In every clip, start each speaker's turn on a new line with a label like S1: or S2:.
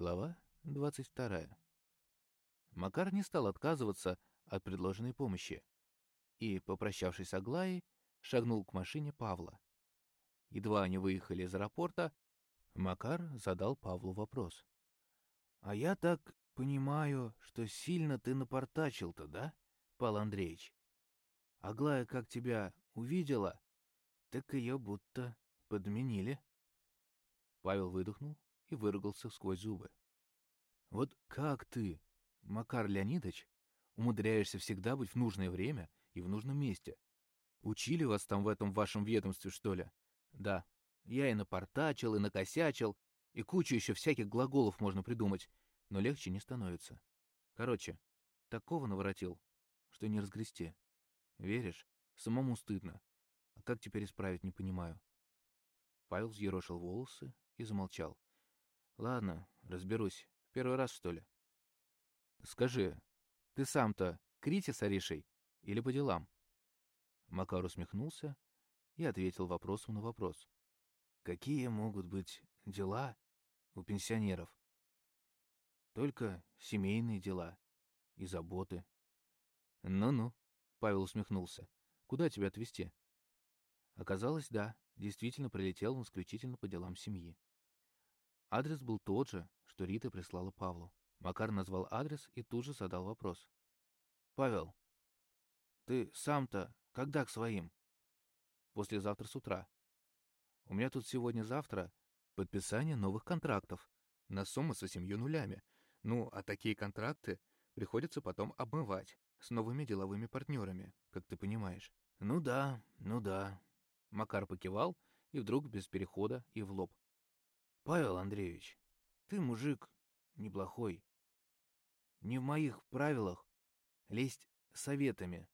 S1: Глава 22. Макар не стал отказываться от предложенной помощи и, попрощавшись с Аглаей, шагнул к машине Павла. Едва они выехали из аэропорта, Макар задал Павлу вопрос. «А я так понимаю, что сильно ты напортачил-то, да, Павел Андреевич? Аглая как тебя увидела, так ее будто подменили». Павел выдохнул и выругался сквозь зубы. «Вот как ты, Макар Леонидович, умудряешься всегда быть в нужное время и в нужном месте? Учили вас там в этом вашем ведомстве, что ли? Да, я и напортачил, и накосячил, и кучу еще всяких глаголов можно придумать, но легче не становится. Короче, такого наворотил, что не разгрести. Веришь? Самому стыдно. А как теперь исправить, не понимаю. Павел взъерошил волосы и замолчал. Ладно, разберусь. Первый раз, что ли? Скажи, ты сам-то Крити с Аришей или по делам? Макар усмехнулся и ответил вопросом на вопрос. Какие могут быть дела у пенсионеров? Только семейные дела и заботы. Ну-ну, Павел усмехнулся. Куда тебя отвезти? Оказалось, да, действительно прилетел он исключительно по делам семьи. Адрес был тот же, что Рита прислала Павлу. Макар назвал адрес и тут же задал вопрос. «Павел, ты сам-то когда к своим?» «Послезавтра с утра. У меня тут сегодня-завтра подписание новых контрактов на сумму со семью нулями. Ну, а такие контракты приходится потом обмывать с новыми деловыми партнерами, как ты понимаешь». «Ну да, ну да». Макар покивал и вдруг без перехода и в лоб. Павел Андреевич, ты мужик неплохой. Не в моих правилах лезть советами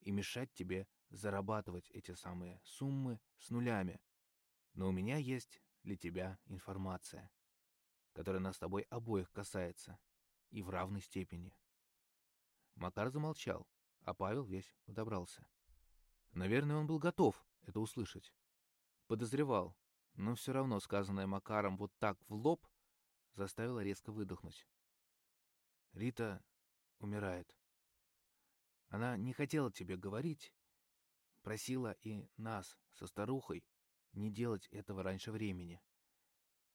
S1: и мешать тебе зарабатывать эти самые суммы с нулями. Но у меня есть для тебя информация, которая нас с тобой обоих касается, и в равной степени. Макар замолчал, а Павел весь подобрался. Наверное, он был готов это услышать. Подозревал, но все равно сказанное Макаром вот так в лоб заставило резко выдохнуть. Рита умирает. Она не хотела тебе говорить, просила и нас со старухой не делать этого раньше времени.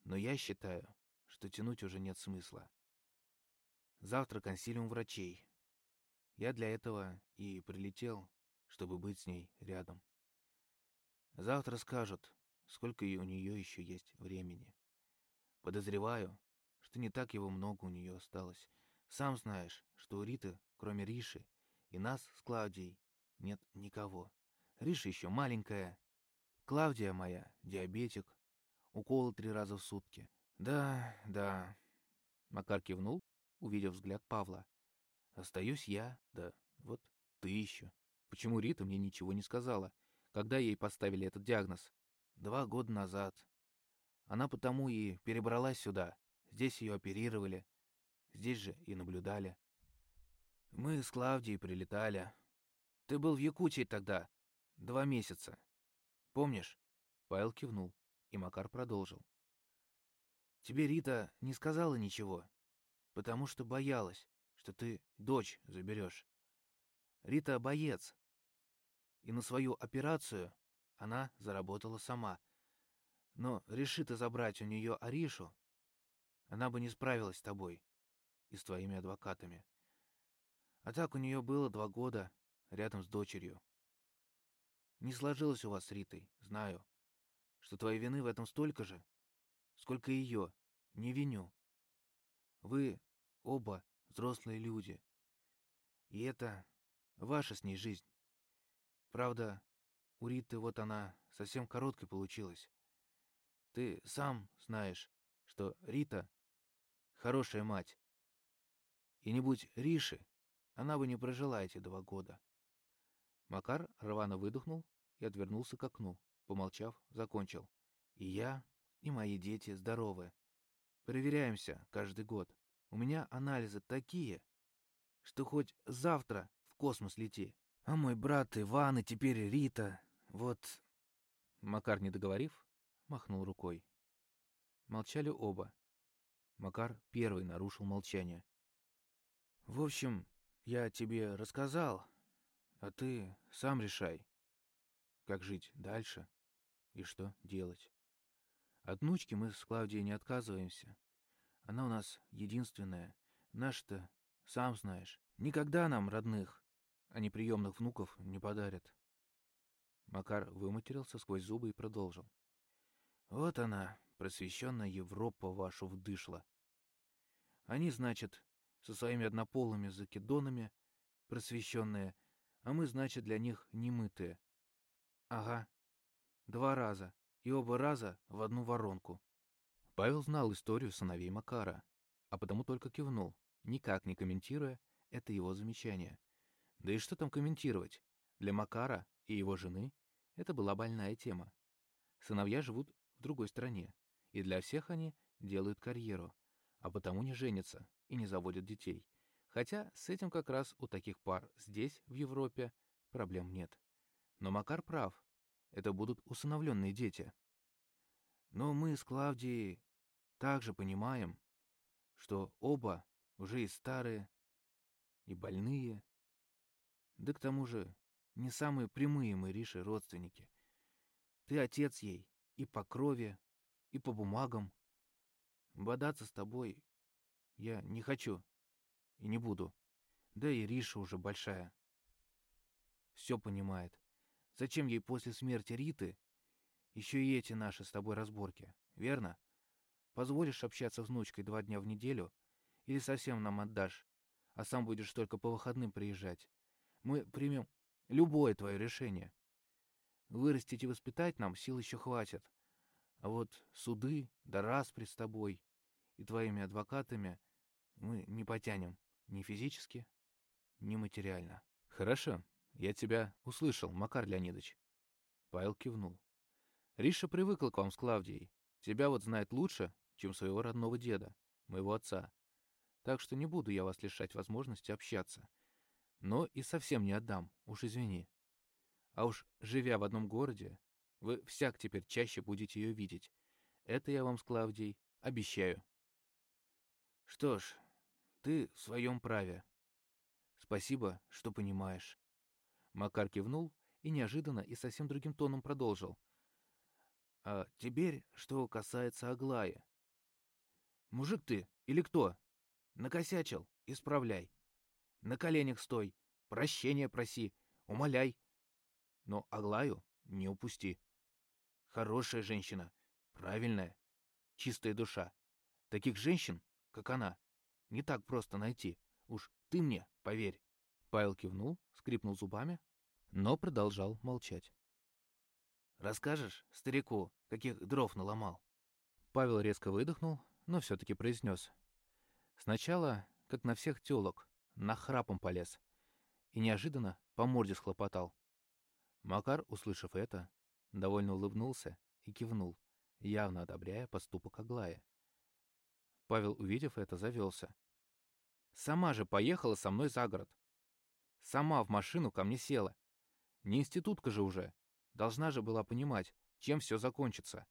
S1: Но я считаю, что тянуть уже нет смысла. Завтра консилиум врачей. Я для этого и прилетел, чтобы быть с ней рядом. Завтра скажут, сколько у нее еще есть времени. Подозреваю, что не так его много у нее осталось. Сам знаешь, что у Риты, кроме Риши, и нас с Клаудией, нет никого. Риша еще маленькая. Клавдия моя, диабетик. Уколы три раза в сутки. Да, да. Макар кивнул, увидев взгляд Павла. Остаюсь я, да вот ты еще. Почему Рита мне ничего не сказала, когда ей поставили этот диагноз? Два года назад. Она потому и перебралась сюда. Здесь ее оперировали. Здесь же и наблюдали. Мы с Клавдией прилетали. Ты был в Якутии тогда. Два месяца. Помнишь? Павел кивнул, и Макар продолжил. Тебе Рита не сказала ничего, потому что боялась, что ты дочь заберешь. Рита боец. И на свою операцию она заработала сама. Но реши ты забрать у нее Аришу, она бы не справилась с тобой и с твоими адвокатами. А так у нее было два года рядом с дочерью. Не сложилось у вас с Ритой, знаю, что твоей вины в этом столько же, сколько ее, не виню. Вы оба взрослые люди, и это ваша с ней жизнь. Правда, у Риты вот она совсем короткой получилась. Ты сам знаешь, что Рита — хорошая мать. И не будь Риши, она бы не прожила эти два года. Макар рвано выдохнул и отвернулся к окну, помолчав, закончил. И я, и мои дети здоровы. Проверяемся каждый год. У меня анализы такие, что хоть завтра в космос лети. А мой брат Иван и теперь Рита вот... Макар, не договорив, махнул рукой. Молчали оба. Макар первый нарушил молчание. «В общем, я тебе рассказал, а ты сам решай, как жить дальше и что делать. От внучки мы с Клавдией не отказываемся. Она у нас единственная. Наш-то, сам знаешь, никогда нам родных, а не приемных внуков не подарят. Макар выматерился сквозь зубы и продолжил. Вот она, просвещенная Европа вашу вдышла. Они, значит, со своими однополыми закидонами просвещенные, а мы, значит, для них немытые. Ага, два раза, и оба раза в одну воронку. Павел знал историю сыновей Макара, а потому только кивнул, никак не комментируя это его замечание. Да и что там комментировать? Для Макара и его жены это была больная тема. Сыновья живут в другой стране, и для всех они делают карьеру, а потому не женятся и не заводят детей. Хотя с этим как раз у таких пар здесь, в Европе, проблем нет. Но Макар прав. Это будут усыновленные дети. Но мы с Клавдией также понимаем, что оба уже и старые, и больные, да к тому же не самые прямые мы, Риши, родственники. Ты отец ей и по крови, и по бумагам. Бодаться с тобой я не хочу и не буду. Да и Риша уже большая. Все понимает. Зачем ей после смерти Риты еще и эти наши с тобой разборки, верно? Позволишь общаться с внучкой два дня в неделю или совсем нам отдашь, а сам будешь только по выходным приезжать? Мы примем любое твое решение. Вырастить и воспитать нам сил еще хватит. А вот суды да распри с тобой и твоими адвокатами мы не потянем ни физически, ни материально. Хорошо, я тебя услышал, Макар Леонидович. Павел кивнул. Риша привыкла к вам с Клавдией. Тебя вот знает лучше, чем своего родного деда, моего отца. Так что не буду я вас лишать возможности общаться. Но и совсем не отдам, уж извини. А уж живя в одном городе, вы всяк теперь чаще будете ее видеть. Это я вам с Клавдией обещаю. Что ж, ты в своем праве. Спасибо, что понимаешь. Макар кивнул и неожиданно и совсем другим тоном продолжил. А теперь, что касается Аглаи. Мужик ты или кто? Накосячил, исправляй. На коленях стой, прощения проси, умоляй. Но Аглаю не упусти. Хорошая женщина, правильная, чистая душа. Таких женщин, как она, не так просто найти. Уж ты мне поверь. Павел кивнул, скрипнул зубами, но продолжал молчать. «Расскажешь старику, каких дров наломал?» Павел резко выдохнул, но все-таки произнес. Сначала, как на всех телок, на храпом полез и неожиданно по морде схлопотал. Макар, услышав это, довольно улыбнулся и кивнул, явно одобряя поступок Аглая. Павел, увидев это, завелся. Сама же поехала со мной за город. Сама в машину ко мне села. Не институтка же уже. Должна же была понимать, чем все закончится.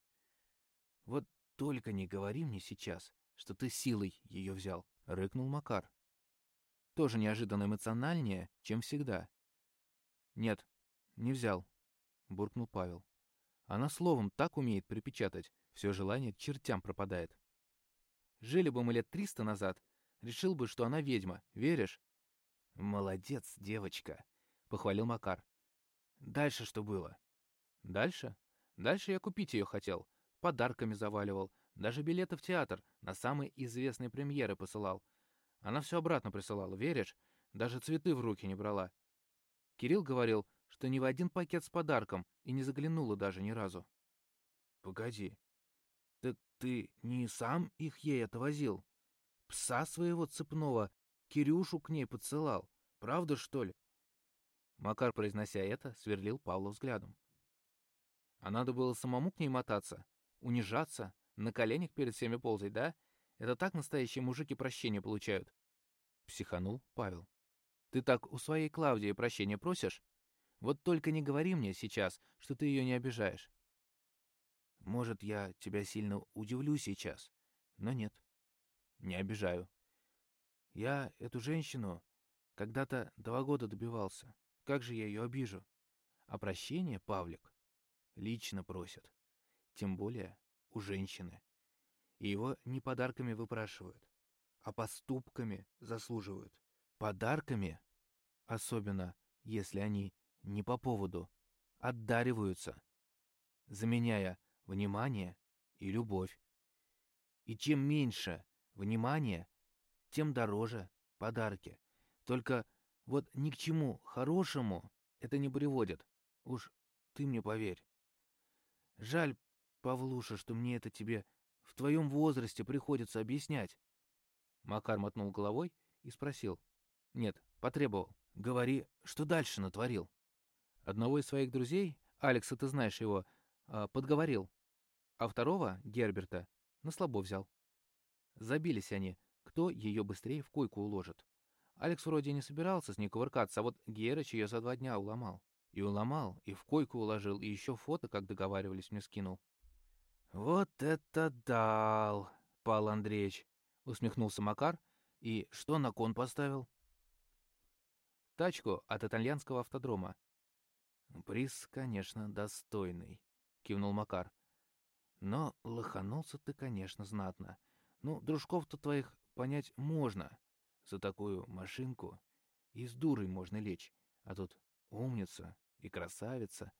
S1: Вот только не говори мне сейчас, что ты силой ее взял, — рыкнул Макар. Тоже неожиданно эмоциональнее, чем всегда. Нет, не взял, — буркнул Павел. Она словом так умеет припечатать, все желание к чертям пропадает. Жили бы мы лет триста назад, решил бы, что она ведьма, веришь? Молодец, девочка, — похвалил Макар. Дальше что было? Дальше? Дальше я купить ее хотел, подарками заваливал, даже билеты в театр на самые известные премьеры посылал. Она все обратно присылала, веришь? Даже цветы в руки не брала. Кирилл говорил, что ни в один пакет с подарком и не заглянула даже ни разу. Погоди. Так ты не сам их ей отвозил? Пса своего цепного Кирюшу к ней подсылал. Правда, что ли? Макар, произнося это, сверлил Павла взглядом. А надо было самому к ней мотаться, унижаться, на коленях перед всеми ползать, да? Это так настоящие мужики прощения получают. Психанул Павел. Ты так у своей Клавдии прощения просишь? Вот только не говори мне сейчас, что ты ее не обижаешь. Может, я тебя сильно удивлю сейчас, но нет. Не обижаю. Я эту женщину когда-то два года добивался. Как же я ее обижу? А прощение, Павлик, лично просят. Тем более у женщины. И его не подарками выпрашивают, а поступками заслуживают. Подарками, особенно если они не по поводу, отдариваются, заменяя внимание и любовь. И чем меньше внимания, тем дороже подарки. Только вот ни к чему хорошему это не приводит. Уж ты мне поверь. Жаль, Павлуша, что мне это тебе в твоем возрасте приходится объяснять. Макар мотнул головой и спросил. Нет, потребовал. Говори, что дальше натворил. Одного из своих друзей, Алекса, ты знаешь его, а, подговорил. А второго, Герберта, на слабо взял. Забились они, кто ее быстрее в койку уложит. Алекс вроде не собирался с ней кувыркаться, а вот Герыч ее за два дня уломал. И уломал, и в койку уложил, и еще фото, как договаривались, мне скинул. «Вот это дал, Павел Андреевич!» — усмехнулся Макар. «И что на кон поставил?» «Тачку от итальянского автодрома». «Приз, конечно, достойный», — кивнул Макар. «Но лоханулся ты, конечно, знатно. Ну, дружков-то твоих понять можно. За такую машинку и с дурой можно лечь. А тут умница и красавица.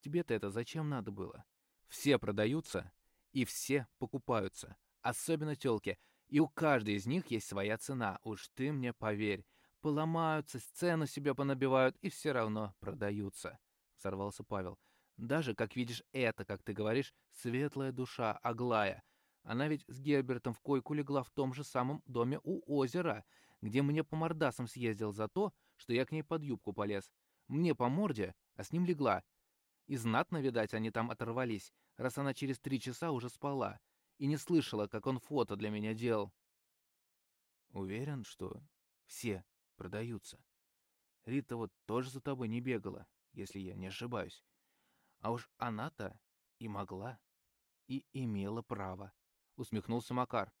S1: Тебе-то это зачем надо было? Все продаются и все покупаются. Особенно тёлки. И у каждой из них есть своя цена. Уж ты мне поверь. Поломаются, сцену себе понабивают и все равно продаются. Сорвался Павел. Даже, как видишь, это, как ты говоришь, светлая душа Аглая. Она ведь с Гербертом в койку легла в том же самом доме у озера где мне по мордасам съездил за то, что я к ней под юбку полез. Мне по морде, а с ним легла. И знатно, видать, они там оторвались, раз она через три часа уже спала и не слышала, как он фото для меня делал. Уверен, что все продаются. Рита вот тоже за тобой не бегала, если я не ошибаюсь. А уж она-то и могла, и имела право, усмехнулся Макар.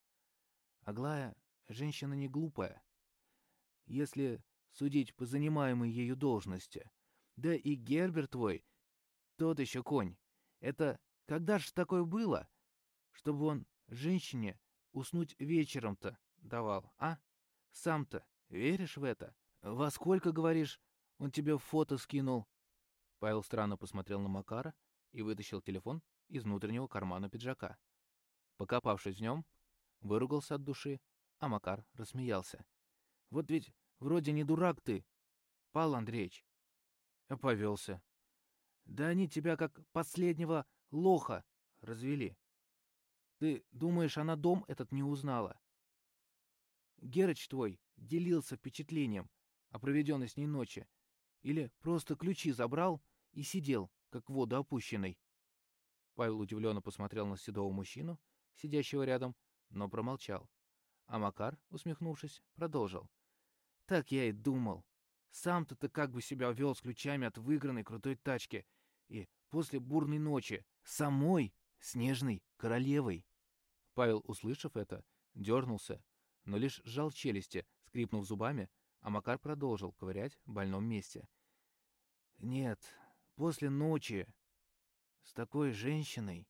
S1: Аглая женщина не глупая если судить по занимаемой ею должности. Да и Герберт твой, тот еще конь. Это когда ж такое было, чтобы он женщине уснуть вечером-то давал, а? Сам-то веришь в это? Во сколько, говоришь, он тебе фото скинул?» Павел странно посмотрел на Макара и вытащил телефон из внутреннего кармана пиджака. Покопавшись в нем, выругался от души, а Макар рассмеялся. Вот ведь вроде не дурак ты, Павел Андреевич. Повелся. Да они тебя как последнего лоха развели. Ты думаешь, она дом этот не узнала? Герыч твой делился впечатлением о проведенной с ней ночи. Или просто ключи забрал и сидел, как в воду опущенный. Павел удивленно посмотрел на седого мужчину, сидящего рядом, но промолчал. А Макар, усмехнувшись, продолжил. Так я и думал. Сам-то ты как бы себя вел с ключами от выигранной крутой тачки. И после бурной ночи самой снежной королевой. Павел, услышав это, дернулся, но лишь сжал челюсти, скрипнув зубами, а Макар продолжил ковырять в больном месте. «Нет, после ночи с такой женщиной,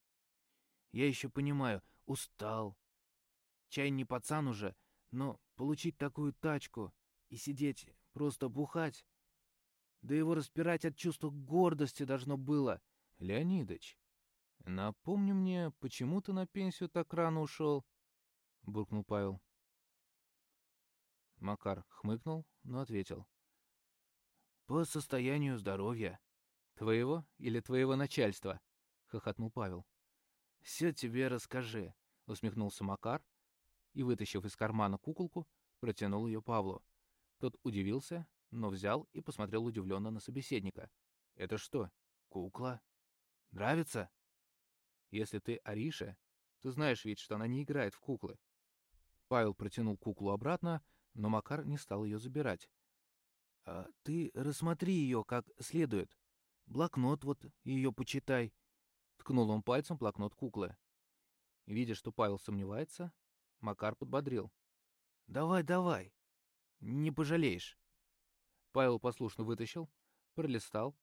S1: я еще понимаю, устал. Чай не пацан уже, но получить такую тачку и сидеть, просто бухать. Да его распирать от чувства гордости должно было. Леонидыч, напомни мне, почему ты на пенсию так рано ушел? Буркнул Павел. Макар хмыкнул, но ответил. По состоянию здоровья. Твоего или твоего начальства? Хохотнул Павел. Все тебе расскажи, усмехнулся Макар и, вытащив из кармана куколку, протянул ее Павлу. Тот удивился, но взял и посмотрел удивленно на собеседника. «Это что, кукла? Нравится?» «Если ты Ариша, ты знаешь ведь, что она не играет в куклы». Павел протянул куклу обратно, но Макар не стал ее забирать. «А ты рассмотри ее как следует. Блокнот вот ее почитай». Ткнул он пальцем блокнот куклы. Видя, что Павел сомневается, Макар подбодрил. «Давай, давай, не пожалеешь». Павел послушно вытащил, пролистал.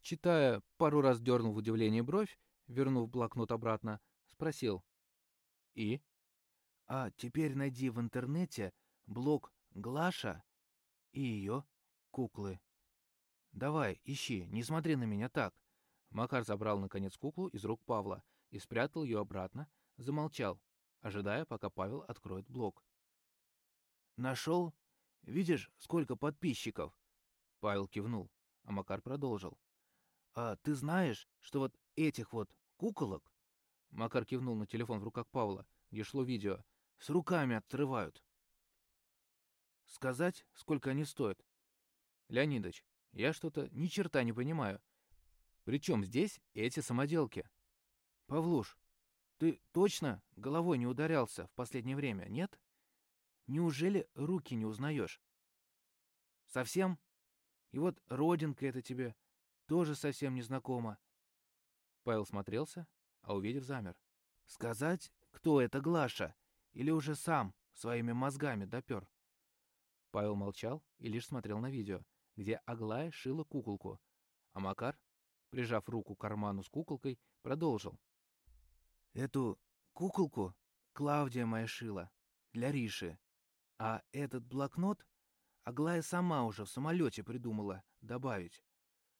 S1: Читая, пару раз дернул в удивлении бровь, вернув блокнот обратно, спросил. «И?» «А теперь найди в интернете блог Глаша и ее куклы. Давай, ищи, не смотри на меня так». Макар забрал, наконец, куклу из рук Павла и спрятал ее обратно, замолчал, ожидая, пока Павел откроет блог. «Нашел? Видишь, сколько подписчиков?» Павел кивнул, а Макар продолжил. «А ты знаешь, что вот этих вот куколок...» Макар кивнул на телефон в руках Павла, где шло видео. «С руками отрывают». «Сказать, сколько они стоят?» «Леонидович, я что-то ни черта не понимаю. Причем здесь эти самоделки?» «Павлуш, ты точно головой не ударялся в последнее время, нет? Неужели руки не узнаешь? Совсем? И вот родинка это тебе тоже совсем не знакома. Павел смотрелся, а увидев замер. Сказать, кто это Глаша? Или уже сам своими мозгами допер? Павел молчал и лишь смотрел на видео, где Аглая шила куколку, а Макар, прижав руку к карману с куколкой, продолжил. Эту куколку Клавдия моя шила для Риши. А этот блокнот Аглая сама уже в самолете придумала добавить,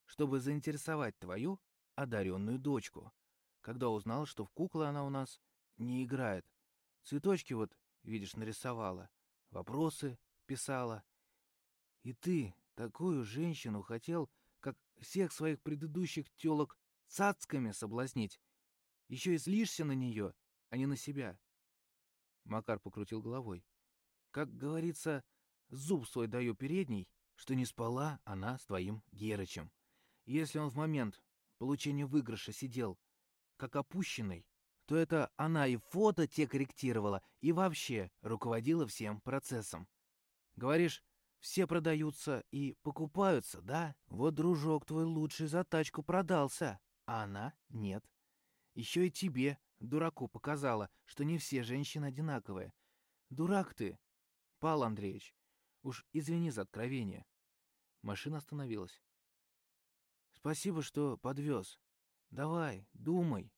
S1: чтобы заинтересовать твою одаренную дочку, когда узнала, что в куклы она у нас не играет. Цветочки вот, видишь, нарисовала, вопросы писала. И ты такую женщину хотел, как всех своих предыдущих телок цацками соблазнить, еще и злишься на нее, а не на себя. Макар покрутил головой. Как говорится, зуб свой даю передний, что не спала она с твоим Герычем. Если он в момент получения выигрыша сидел как опущенный, то это она и фото те корректировала, и вообще руководила всем процессом. Говоришь, все продаются и покупаются, да? Вот дружок твой лучший за тачку продался, а она нет. Еще и тебе, дураку, показала, что не все женщины одинаковые. Дурак ты, Пал Андреевич. Уж извини за откровение. Машина остановилась. Спасибо, что подвез. Давай, думай.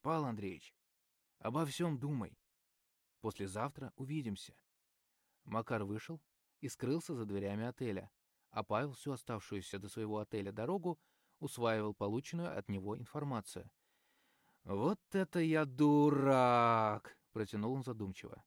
S1: Пал Андреевич, обо всем думай. Послезавтра увидимся. Макар вышел и скрылся за дверями отеля, а Павел всю оставшуюся до своего отеля дорогу усваивал полученную от него информацию — «Вот это я дурак!» — протянул он задумчиво.